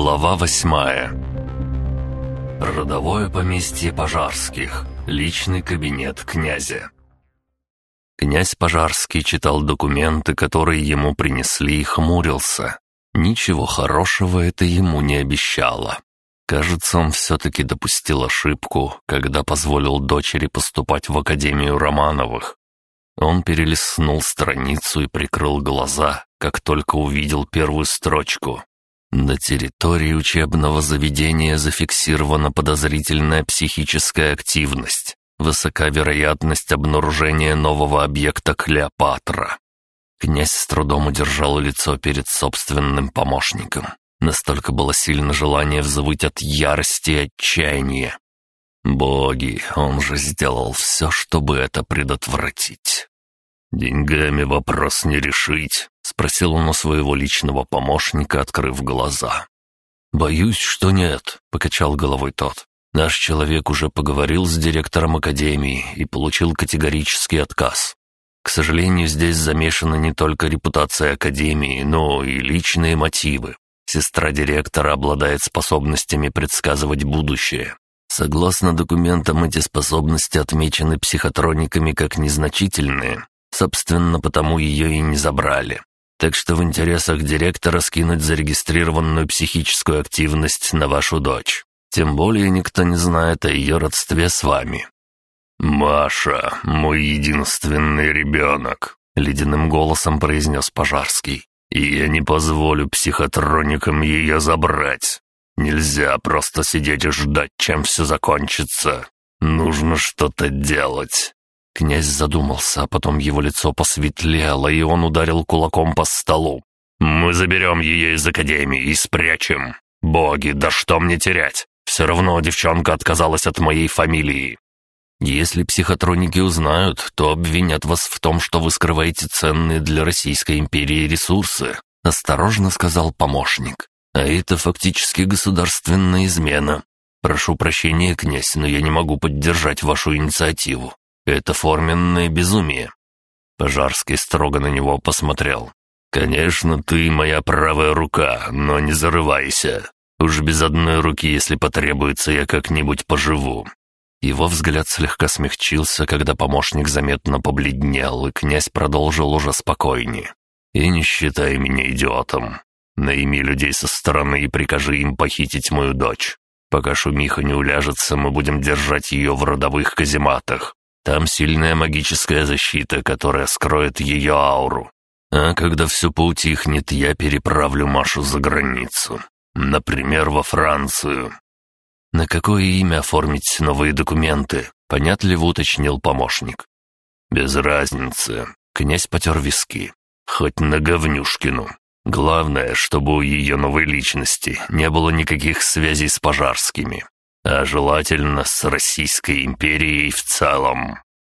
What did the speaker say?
Глава восьмая Родовое поместье Пожарских. Личный кабинет князя. Князь Пожарский читал документы, которые ему принесли, и хмурился. Ничего хорошего это ему не обещало. Кажется, он все-таки допустил ошибку, когда позволил дочери поступать в Академию Романовых. Он перелистнул страницу и прикрыл глаза, как только увидел первую строчку. На территории учебного заведения зафиксирована подозрительная психическая активность. Высока вероятность обнаружения нового объекта Клеопатра. Князь с трудом удержал лицо перед собственным помощником. Настолько было сильно желание взвыть от ярости и отчаяния. Боги, он же сделал все, чтобы это предотвратить. «Деньгами вопрос не решить», — спросил он у своего личного помощника, открыв глаза. «Боюсь, что нет», — покачал головой тот. «Наш человек уже поговорил с директором академии и получил категорический отказ. К сожалению, здесь замешана не только репутация академии, но и личные мотивы. Сестра директора обладает способностями предсказывать будущее. Согласно документам, эти способности отмечены психотрониками как незначительные, Собственно, потому ее и не забрали. Так что в интересах директора скинуть зарегистрированную психическую активность на вашу дочь. Тем более никто не знает о ее родстве с вами». «Маша, мой единственный ребенок», — ледяным голосом произнес Пожарский. «И я не позволю психотроникам ее забрать. Нельзя просто сидеть и ждать, чем все закончится. Нужно что-то делать. Князь задумался, а потом его лицо посветлело, и он ударил кулаком по столу. «Мы заберем ее из академии и спрячем. Боги, да что мне терять? Все равно девчонка отказалась от моей фамилии. Если психотроники узнают, то обвинят вас в том, что вы скрываете ценные для Российской империи ресурсы», — осторожно сказал помощник. «А это фактически государственная измена. Прошу прощения, князь, но я не могу поддержать вашу инициативу. Это форменное безумие». Пожарский строго на него посмотрел. «Конечно, ты моя правая рука, но не зарывайся. Уж без одной руки, если потребуется, я как-нибудь поживу». Его взгляд слегка смягчился, когда помощник заметно побледнел, и князь продолжил уже спокойнее. «И не считай меня идиотом. Найми людей со стороны и прикажи им похитить мою дочь. Пока шумиха не уляжется, мы будем держать ее в родовых казематах. Там сильная магическая защита, которая скроет ее ауру. А когда все поутихнет, я переправлю Машу за границу. Например, во Францию. На какое имя оформить новые документы? Понятливо уточнил помощник. Без разницы. Князь потер виски. Хоть на говнюшкину. Главное, чтобы у ее новой личности не было никаких связей с пожарскими а желательно с Российской империей в целом.